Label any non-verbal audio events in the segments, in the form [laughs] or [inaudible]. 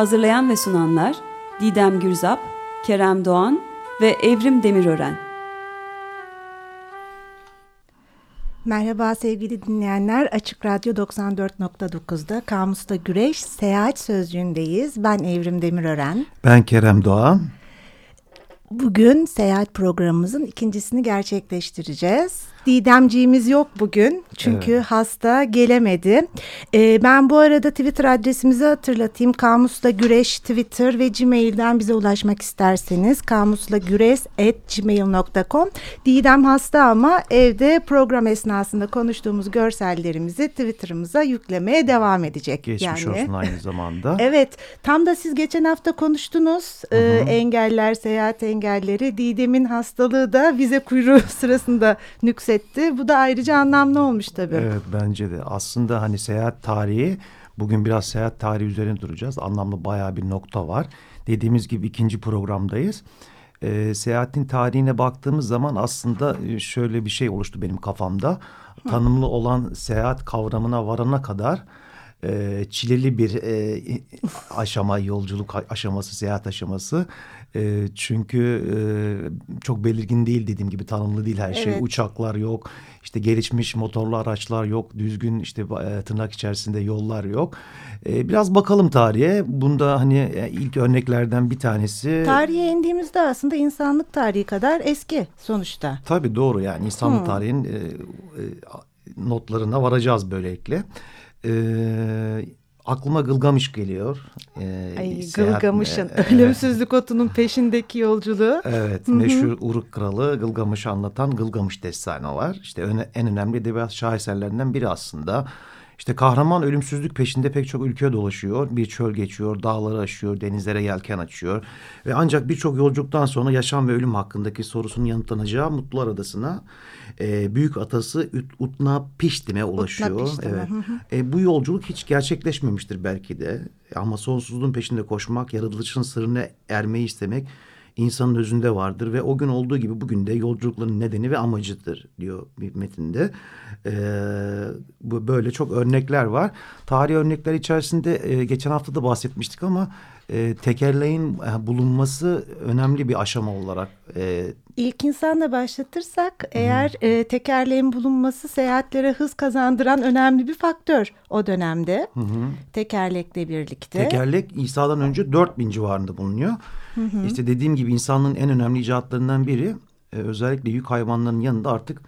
Hazırlayan ve sunanlar Didem Gürzap, Kerem Doğan ve Evrim Demirören. Merhaba sevgili dinleyenler. Açık Radyo 94.9'da Kamus'ta Güreş Seyahat Sözcüğü'ndeyiz. Ben Evrim Demirören. Ben Kerem Doğan. Bugün seyahat programımızın ikincisini gerçekleştireceğiz. Didemciğimiz yok bugün çünkü evet. hasta gelemedi. Ee, ben bu arada Twitter adresimizi hatırlatayım. Kamusla Güreş Twitter ve Gmail'den bize ulaşmak isterseniz kamuslagüreş@gmail.com. Didem hasta ama evde program esnasında konuştuğumuz görsellerimizi Twitter'ımıza yüklemeye devam edecek. Geçmiş yani. olsun aynı [laughs] zamanda. evet tam da siz geçen hafta konuştunuz. Ee, engeller, seyahat engelleri. Didem'in hastalığı da vize kuyruğu [laughs] sırasında nükse aksetti. Bu da ayrıca anlamlı olmuş tabii. Evet bence de. Aslında hani seyahat tarihi bugün biraz seyahat tarihi üzerine duracağız. Anlamlı bayağı bir nokta var. Dediğimiz gibi ikinci programdayız. Ee, seyahatin tarihine baktığımız zaman aslında e, şöyle bir şey oluştu benim kafamda. Tanımlı olan seyahat kavramına varana kadar e, çileli bir e, aşama, yolculuk aşaması, seyahat aşaması. E, çünkü e, çok belirgin değil dediğim gibi tanımlı değil her şey. Evet. Uçaklar yok, işte gelişmiş motorlu araçlar yok, düzgün işte e, tırnak içerisinde yollar yok. E, biraz bakalım tarihe. Bunda hani e, ilk örneklerden bir tanesi. Tarihe indiğimizde aslında insanlık tarihi kadar eski sonuçta. Tabii doğru yani insanlık hmm. tarihin e, e, notlarına varacağız böylelikle. Ee, aklıma Gılgamış geliyor. Ee, Ay, Gılgamış'ın [laughs] e, ölümsüzlük otunun peşindeki yolculuğu. Evet meşhur Uruk Kralı Gılgamış'ı anlatan Gılgamış destanı var. İşte en önemli edebiyat şaheserlerinden biri aslında. İşte kahraman ölümsüzlük peşinde pek çok ülke dolaşıyor. Bir çöl geçiyor, dağları aşıyor, denizlere yelken açıyor. Ve ancak birçok yolculuktan sonra yaşam ve ölüm hakkındaki sorusunun yanıtlanacağı Mutlular Adası'na e, büyük atası Utna Piştim'e ulaşıyor. Utna Evet. E, bu yolculuk hiç gerçekleşmemiştir belki de. Ama sonsuzluğun peşinde koşmak, yaratılışın sırrını ermeyi istemek insanın özünde vardır ve o gün olduğu gibi bugün de yolculukların nedeni ve amacıdır diyor bir metinde. Ee, bu böyle çok örnekler var. Tarih örnekler içerisinde e, geçen hafta da bahsetmiştik ama e, tekerleğin e, bulunması önemli bir aşama olarak. E, İlk insanla başlatırsak Hı. eğer e, tekerleğin bulunması seyahatlere hız kazandıran önemli bir faktör o dönemde. Hı hı. Tekerlekle birlikte. Tekerlek İsa'dan önce 4000 civarında bulunuyor. Hı hı. İşte dediğim gibi insanlığın en önemli icatlarından biri e, özellikle yük hayvanlarının yanında artık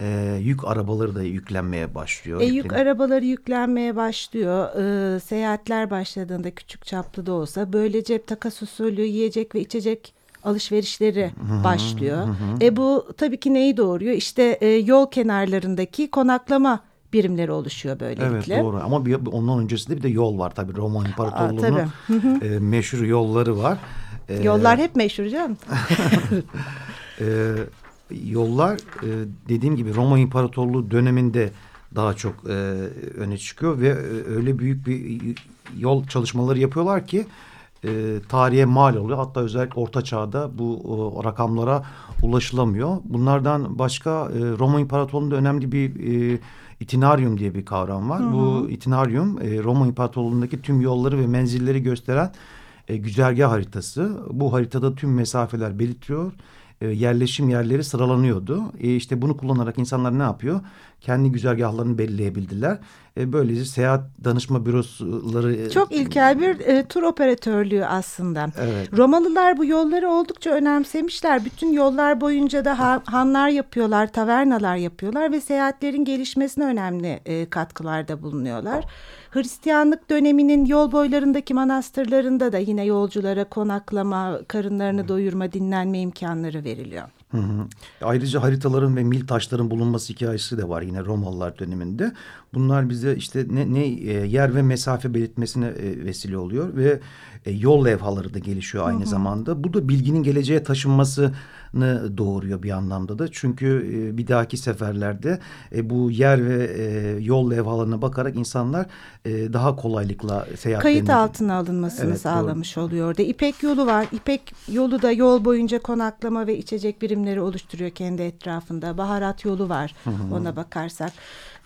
e, yük arabaları da yüklenmeye başlıyor. E, yük arabaları yüklenmeye başlıyor. E, seyahatler başladığında küçük çaplı da olsa böyle cep takas usulü yiyecek ve içecek alışverişleri başlıyor. E bu tabii ki neyi doğuruyor? İşte e, yol kenarlarındaki konaklama birimleri oluşuyor böylelikle. Evet doğru ama bir, ondan öncesinde bir de yol var tabii Roma İmparatorluğu'nun e, meşhur yolları var. E, Yollar hep meşhur canım. [laughs] e, yollar e, dediğim gibi Roma İmparatorluğu döneminde daha çok e, öne çıkıyor ve e, öyle büyük bir yol çalışmaları yapıyorlar ki e, tarihe mal oluyor. Hatta özellikle Orta Çağ'da bu o, rakamlara ulaşılamıyor. Bunlardan başka e, Roma İmparatorluğu'nda önemli bir e, itinarium diye bir kavram var. Hı hı. Bu itinarium e, Roma İmparatorluğu'ndaki tüm yolları ve menzilleri gösteren e, güzergah haritası. Bu haritada tüm mesafeler belirtiyor. E, yerleşim yerleri sıralanıyordu. E, işte bunu kullanarak insanlar ne yapıyor? Kendi güzergahlarını belirleyebildiler. E, böylece seyahat danışma büroları... E, Çok ilkel bir e, tur operatörlüğü aslında. Evet. Romalılar bu yolları oldukça önemsemişler. Bütün yollar boyunca da ha, hanlar yapıyorlar, tavernalar yapıyorlar ve seyahatlerin gelişmesine önemli e, katkılarda bulunuyorlar. Hristiyanlık döneminin yol boylarındaki manastırlarında da yine yolculara konaklama, karınlarını doyurma, dinlenme imkanları veriliyor. Hı hı. Ayrıca haritaların ve mil taşların bulunması hikayesi de var yine Romalılar döneminde. Bunlar bize işte ne, ne e, yer ve mesafe belirtmesine e, vesile oluyor ve e, yol levhaları da gelişiyor aynı hı hı. zamanda. Bu da bilginin geleceğe taşınması doğuruyor bir anlamda da. Çünkü e, bir dahaki seferlerde e, bu yer ve e, yol levhalarına bakarak insanlar e, daha kolaylıkla seyahat Kayıt altına alınmasını evet, sağlamış doğru. oluyor. De İpek yolu var. İpek yolu da yol boyunca konaklama ve içecek birimleri oluşturuyor kendi etrafında. Baharat yolu var hı hı. ona bakarsak.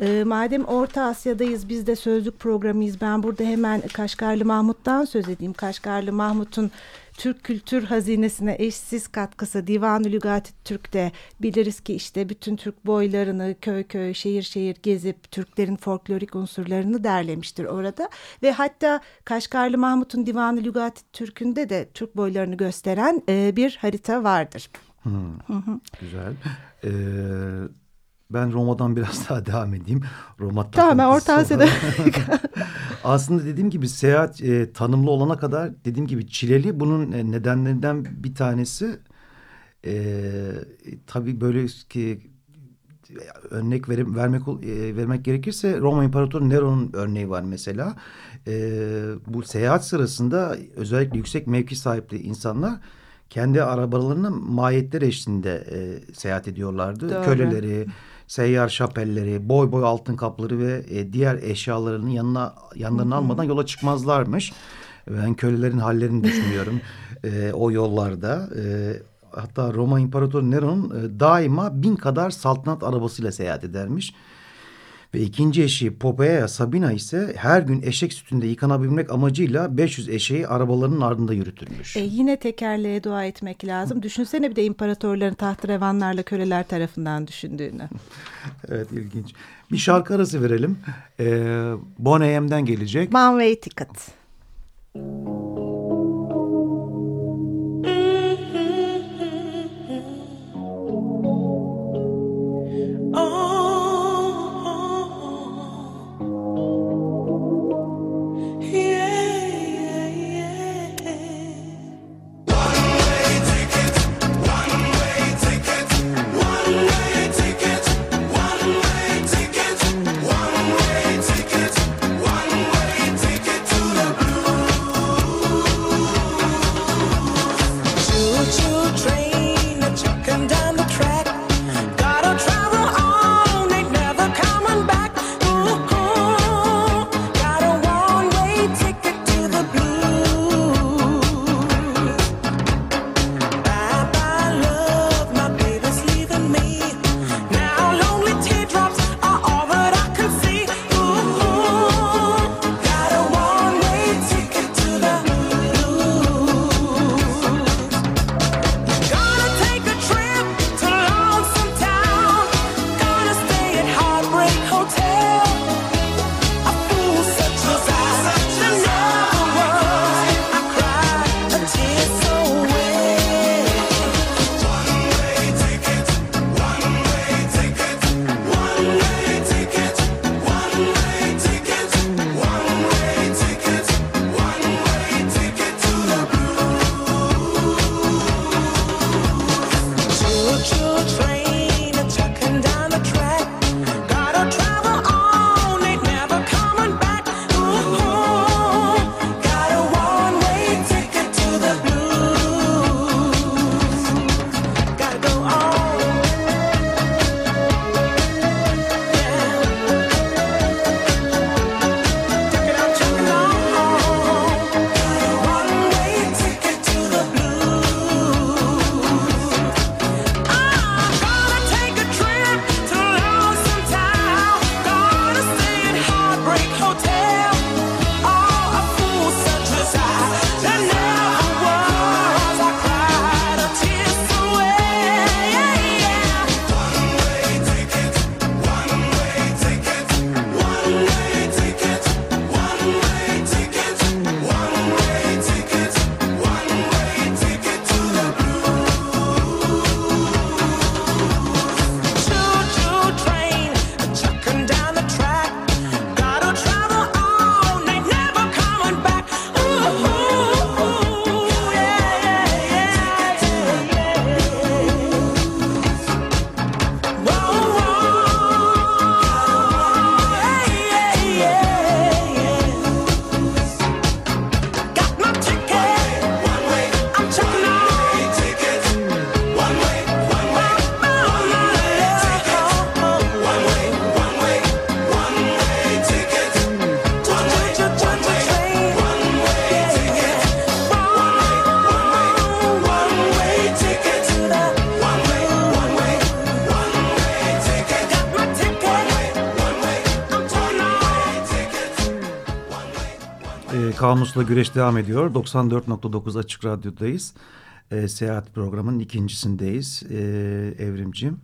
E, madem Orta Asya'dayız biz de sözlük programıyız. Ben burada hemen Kaşgarlı Mahmut'tan söz edeyim. Kaşgarlı Mahmut'un Türk kültür hazinesine eşsiz katkısı Divan-ı Lügat-ı Türk'te biliriz ki işte bütün Türk boylarını köy köy şehir şehir gezip Türklerin folklorik unsurlarını derlemiştir orada ve hatta Kaşgarlı Mahmut'un Divan-ı Lügat-ı Türk'ünde de Türk boylarını gösteren e, bir harita vardır. Hmm, hı hı. Güzel. Ee, ben Roma'dan biraz daha [laughs] devam edeyim. Roma tamam ben Orta Asya'da. [laughs] Aslında dediğim gibi seyahat e, tanımlı olana kadar dediğim gibi çileli. Bunun e, nedenlerinden bir tanesi e, tabii böyle ki örnek verim, vermek e, vermek gerekirse Roma İmparatoru Nero'nun örneği var mesela. E, bu seyahat sırasında özellikle yüksek mevki sahipli insanlar kendi arabalarının mahiyetler eşliğinde e, seyahat ediyorlardı. Doğru. Köleleri, seyyar şapelleri, boy boy altın kapları ve e, diğer eşyalarını yanına yanlarına Hı -hı. almadan yola çıkmazlarmış. Ben kölelerin hallerini düşünüyorum e, o yollarda. E, hatta Roma İmparatoru Nero'nun e, daima bin kadar saltanat arabasıyla seyahat edermiş. Ve ikinci eşi Popea Sabina ise her gün eşek sütünde yıkanabilmek amacıyla 500 eşeği arabalarının ardında yürütülmüş. E yine tekerleğe dua etmek lazım. Düşünsene bir de imparatorların tahtrevanlarla köleler tarafından düşündüğünü. [laughs] evet ilginç. Bir şarkı arası verelim. Ee, Boneyem'den gelecek. One Way Ticket. Kamusla güreş devam ediyor. 94.9 Açık Radyo'dayız. E, seyahat programının ikincisindeyiz. E, Evrimcim.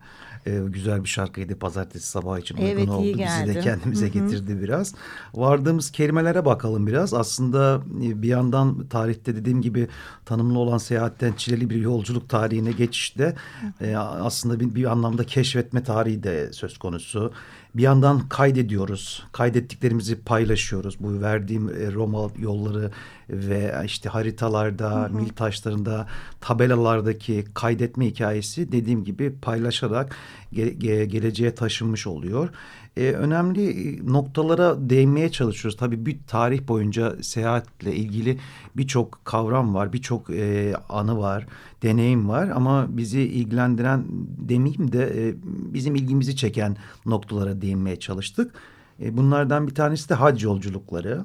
E, güzel bir şarkıydı pazartesi sabah için uygun evet, oldu. Bizi de kendimize Hı -hı. getirdi biraz. Vardığımız kelimelere bakalım biraz. Aslında e, bir yandan tarihte dediğim gibi tanımlı olan seyahatten çileli bir yolculuk tarihine geçişte e, aslında bir, bir anlamda keşfetme tarihi de söz konusu. Bir yandan kaydediyoruz. Kaydettiklerimizi paylaşıyoruz. Bu verdiğim e, Roma yolları ve işte haritalarda, hı hı. mil taşlarında, tabelalardaki kaydetme hikayesi dediğim gibi paylaşarak ge ge geleceğe taşınmış oluyor e, önemli noktalara değinmeye çalışıyoruz. Tabii bir tarih boyunca seyahatle ilgili birçok kavram var, birçok e, anı var, deneyim var ama bizi ilgilendiren demeyeyim de e, bizim ilgimizi çeken noktalara değinmeye çalıştık. E, bunlardan bir tanesi de hac yolculukları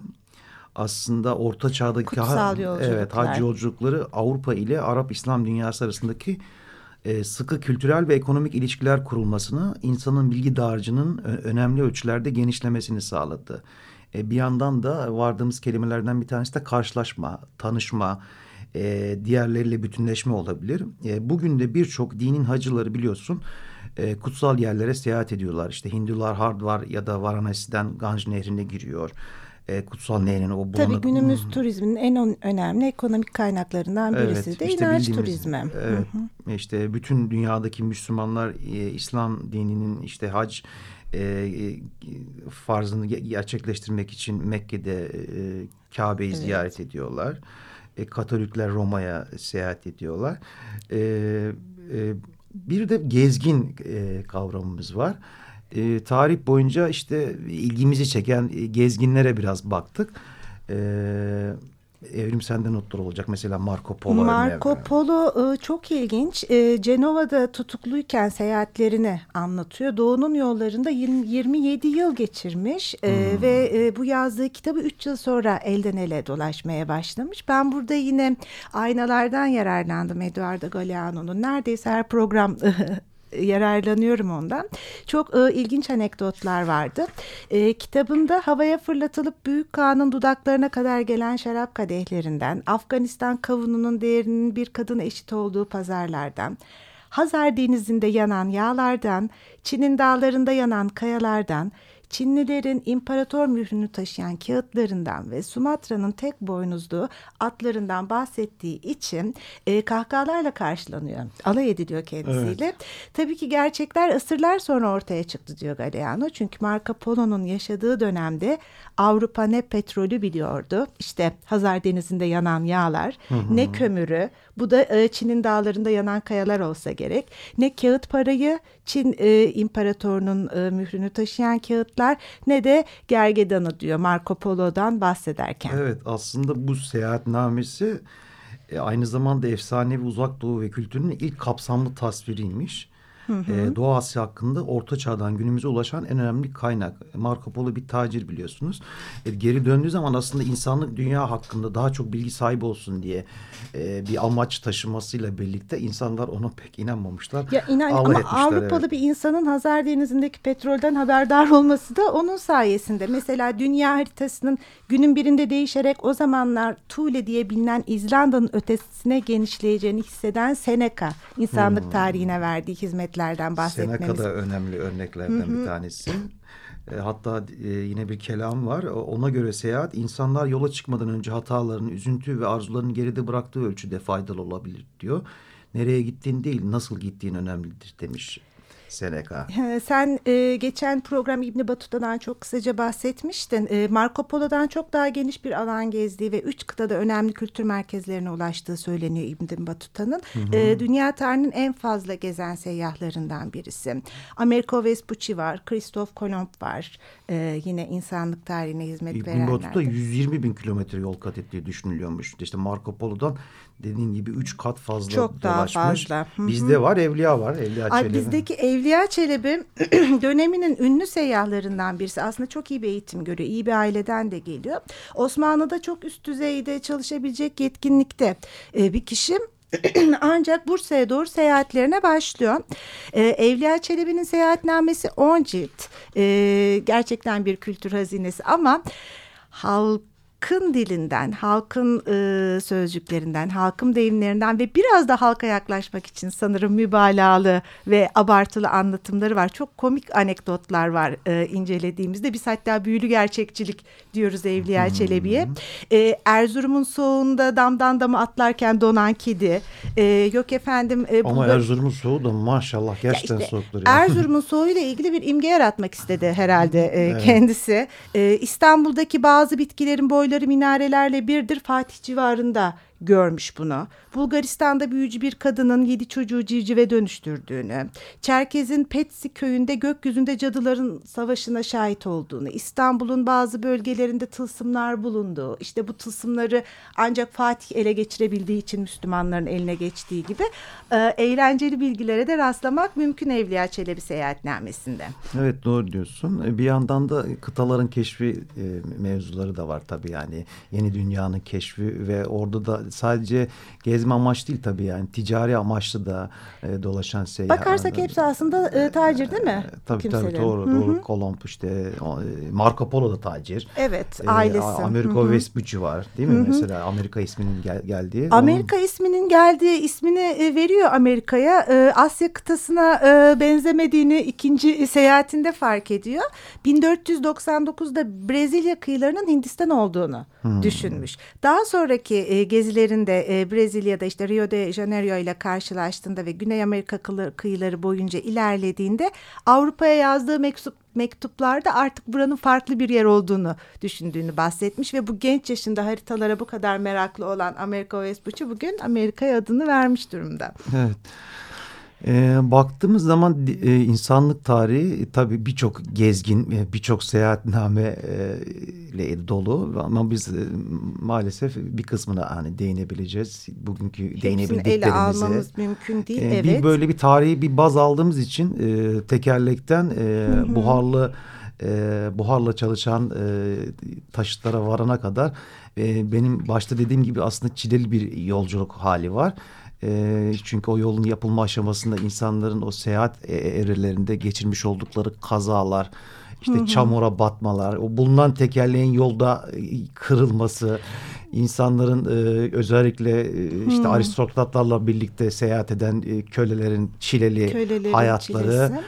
aslında Orta Çağ'daki Kutsal yolculuklar. evet hac yolculukları Avrupa ile Arap İslam dünyası arasındaki e, sıkı kültürel ve ekonomik ilişkiler kurulmasını insanın bilgi dağarcığının önemli ölçülerde genişlemesini sağladı. E, bir yandan da vardığımız kelimelerden bir tanesi de karşılaşma, tanışma, e, diğerleriyle bütünleşme olabilir. E, bugün de birçok dinin hacıları biliyorsun e, kutsal yerlere seyahat ediyorlar. İşte Hindular Hardvar ya da Varanasi'den Ganj Nehri'ne giriyor e, kutsal nehrin o Tabii bulanık... günümüz hmm. turizminin en önemli ekonomik kaynaklarından birisi evet, de işte inanç turizmi. Evet. Hı hı. İşte bütün dünyadaki Müslümanlar e, İslam dininin işte hac e, e farzını gerçekleştirmek için Mekke'de e, Kabe'yi evet. ziyaret ediyorlar. E, Katolikler Roma'ya seyahat ediyorlar. E, e, bir de gezgin e, kavramımız var e, tarih boyunca işte ilgimizi çeken e, gezginlere biraz baktık. E, Evrim sende notlar olacak. Mesela Marco Polo. Marco Polo e, çok ilginç. E, Cenova'da tutukluyken seyahatlerini anlatıyor. Doğu'nun yollarında 20, 27 yıl geçirmiş hmm. ve bu yazdığı kitabı 3 yıl sonra elden ele dolaşmaya başlamış. Ben burada yine aynalardan yararlandım Eduardo Galeano'nun. Neredeyse her program [laughs] yararlanıyorum ondan. Çok e, ilginç anekdotlar vardı. E, kitabında havaya fırlatılıp Büyük Kağan'ın dudaklarına kadar gelen şarap kadehlerinden, Afganistan kavununun değerinin bir kadına eşit olduğu pazarlardan, Hazar Denizi'nde yanan yağlardan, Çin'in dağlarında yanan kayalardan, Çinlilerin imparator mührünü taşıyan kağıtlarından ve Sumatra'nın tek boynuzlu atlarından bahsettiği için e, kahkahalarla karşılanıyor. Alay ediliyor kendisiyle. Evet. Tabii ki gerçekler asırlar sonra ortaya çıktı diyor Galeano. Çünkü Marco Polo'nun yaşadığı dönemde Avrupa ne petrolü biliyordu. İşte Hazar Denizi'nde yanan yağlar, hı hı. ne kömürü, bu da e, Çin'in dağlarında yanan kayalar olsa gerek. Ne kağıt parayı Çin e, imparatorunun e, mührünü taşıyan kağıtlar ne de gergedanı diyor Marco Polo'dan bahsederken. Evet aslında bu seyahatnamesi e, aynı zamanda efsanevi uzak doğu ve kültürünün ilk kapsamlı tasviriymiş. Hı hı. E, Doğu Asya hakkında Orta Çağ'dan günümüze ulaşan en önemli kaynak. Marco Polo bir tacir biliyorsunuz. E, geri döndüğü zaman aslında insanlık dünya hakkında daha çok bilgi sahibi olsun diye e, bir amaç taşımasıyla birlikte insanlar ona pek inanmamışlar. Ya inan ama Avrupalı evet. bir insanın Hazar Denizi'ndeki petrolden haberdar olması da onun sayesinde. Mesela dünya haritasının günün birinde değişerek o zamanlar Thule diye bilinen İzlanda'nın ötesine genişleyeceğini hisseden Seneca insanlık hmm. tarihine verdiği hizmet örneklerden bahsetmemiz. Seneca da önemli örneklerden Hı -hı. bir tanesi. E, hatta e, yine bir kelam var. Ona göre seyahat insanlar yola çıkmadan önce hatalarını, üzüntü ve arzularını geride bıraktığı ölçüde faydalı olabilir diyor. Nereye gittiğin değil, nasıl gittiğin önemlidir demiş Seneca. Sen e, geçen program İbni Batuta'dan çok kısaca bahsetmiştin. E, Marco Polo'dan çok daha geniş bir alan gezdiği ve üç kıtada önemli kültür merkezlerine ulaştığı söyleniyor İbni Batuta'nın. E, dünya tarihinin en fazla gezen seyyahlarından birisi. Americo Vespucci var, Christoph Kolomb var. E, yine insanlık tarihine hizmet İbni verenler. İbni Batuta 120 bin kilometre yol kat ettiği düşünülüyormuş. İşte Marco Polo'dan dediğin gibi üç kat fazla Çok dolaşmış. daha fazla. Bizde var Evliya var. Evliya Ay. Bizdeki Evliya Çelebi [clears throat] döneminin ünlü seyyahlarından birisi. Aslında çok iyi bir eğitim görüyor. İyi bir aileden de geliyor. Osmanlı'da çok üst düzeyde çalışabilecek yetkinlikte e, bir kişi. [clears throat] Ancak Bursa'ya doğru seyahatlerine başlıyor. Ee, Evliya Çelebi'nin seyahatnamesi 10 cilt. Ee, gerçekten bir kültür hazinesi ama halk halkın dilinden, halkın e, sözcüklerinden, halkın deyimlerinden ve biraz da halka yaklaşmak için sanırım mübalağalı ve abartılı anlatımları var. Çok komik anekdotlar var e, incelediğimizde. Biz hatta büyülü gerçekçilik diyoruz Evliya hmm. Çelebi'ye. E, Erzurum'un soğuğunda damdan dama atlarken donan kedi. E, yok efendim. E, Ama burada... Erzurum'un soğuğu da maşallah gerçekten ya işte, soğuktur. Ya. Erzurum'un soğuğuyla ilgili bir imge yaratmak istedi herhalde e, evet. kendisi. E, İstanbul'daki bazı bitkilerin boyları minarelerle birdir. Fatih civarında görmüş bunu. Bulgaristan'da büyücü bir kadının yedi çocuğu civcive dönüştürdüğünü, Çerkez'in Petsi köyünde gökyüzünde cadıların savaşına şahit olduğunu, İstanbul'un bazı bölgelerinde tılsımlar bulunduğu, işte bu tılsımları ancak Fatih ele geçirebildiği için Müslümanların eline geçtiği gibi e, eğlenceli bilgilere de rastlamak mümkün Evliya Çelebi seyahatnamesinde. Evet doğru diyorsun. E, bir yandan da kıtaların keşfi e, mevzuları da var tabii yani yeni dünyanın keşfi ve orada da sadece gezme amaç değil tabii yani ticari amaçlı da e, dolaşan seyahat. Bakarsak hepsi aslında e, tacir değil mi? E, tabii Kimselerin. tabii doğru. Hı -hı. doğru. Kolomb işte e, Marco Polo da tacir. Evet e, ailesi. Amerika Vespucci var değil mi? Hı -hı. Mesela Amerika isminin gel geldiği. Amerika Onun... isminin geldiği ismini e, veriyor Amerika'ya. E, Asya kıtasına e, benzemediğini ikinci seyahatinde fark ediyor. 1499'da Brezilya kıyılarının Hindistan olduğunu hmm. düşünmüş. Daha sonraki e, gezilerinde e, Brezilya'da işte Rio de Janeiro ile karşılaştığında ve Güney Amerika kıyıları boyunca ilerlediğinde Avrupa'ya yazdığı mektup mektuplarda artık buranın farklı bir yer olduğunu düşündüğünü bahsetmiş ve bu genç yaşında haritalara bu kadar meraklı olan Amerika Vespucci bugün Amerika'ya adını vermiş durumda. Evet. E, baktığımız zaman e, insanlık tarihi e, tabii birçok gezgin, e, birçok seyahatname e, ile dolu ama biz e, maalesef bir kısmına hani değinebileceğiz. Bugünkü Hepsini değinebildiklerimize. ele almamız mümkün değil. E, evet. Bir böyle bir tarihi bir baz aldığımız için e, tekerlekten e, hı hı. buharlı e, buharla çalışan e, taşıtlara varana kadar e, benim başta dediğim gibi aslında çileli bir yolculuk hali var. E, çünkü o yolun yapılma aşamasında insanların o seyahat e, evrelerinde geçirmiş oldukları kazalar, işte hı hı. çamura batmalar, o bulunan tekerleğin yolda e, kırılması, insanların e, özellikle e, işte hı. aristokratlarla birlikte seyahat eden e, kölelerin çileli Kölelerin hayatları.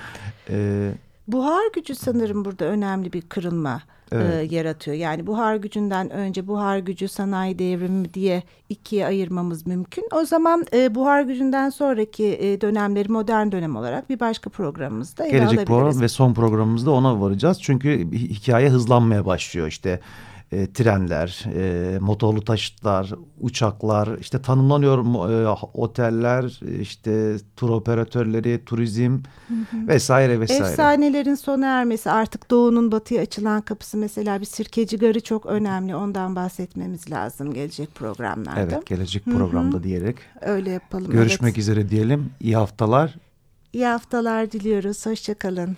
E, Buhar gücü sanırım burada önemli bir kırılma evet. e, yaratıyor. Yani buhar gücünden önce buhar gücü sanayi devrimi diye ikiye ayırmamız mümkün. O zaman e, buhar gücünden sonraki e, dönemleri modern dönem olarak bir başka programımızda ele Gelecek program ve son programımızda ona varacağız. Çünkü hikaye hızlanmaya başlıyor işte e, trenler, e, motorlu taşıtlar, uçaklar, işte tanımlanıyor e, oteller, işte tur operatörleri, turizm hı hı. vesaire vesaire. Efsanelerin sona ermesi artık doğunun batıya açılan kapısı mesela bir sirkeci garı çok önemli. Ondan bahsetmemiz lazım gelecek programlarda. Evet gelecek programda hı hı. diyerek. Öyle yapalım. Görüşmek evet. üzere diyelim. İyi haftalar. İyi haftalar diliyoruz. Hoşçakalın.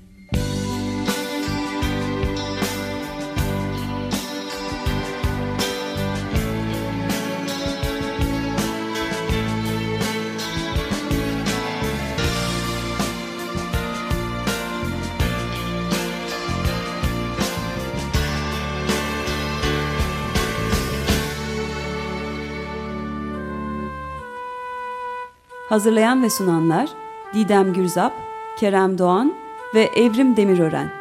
Hazırlayan ve sunanlar Didem Gürzap, Kerem Doğan ve Evrim Demirören.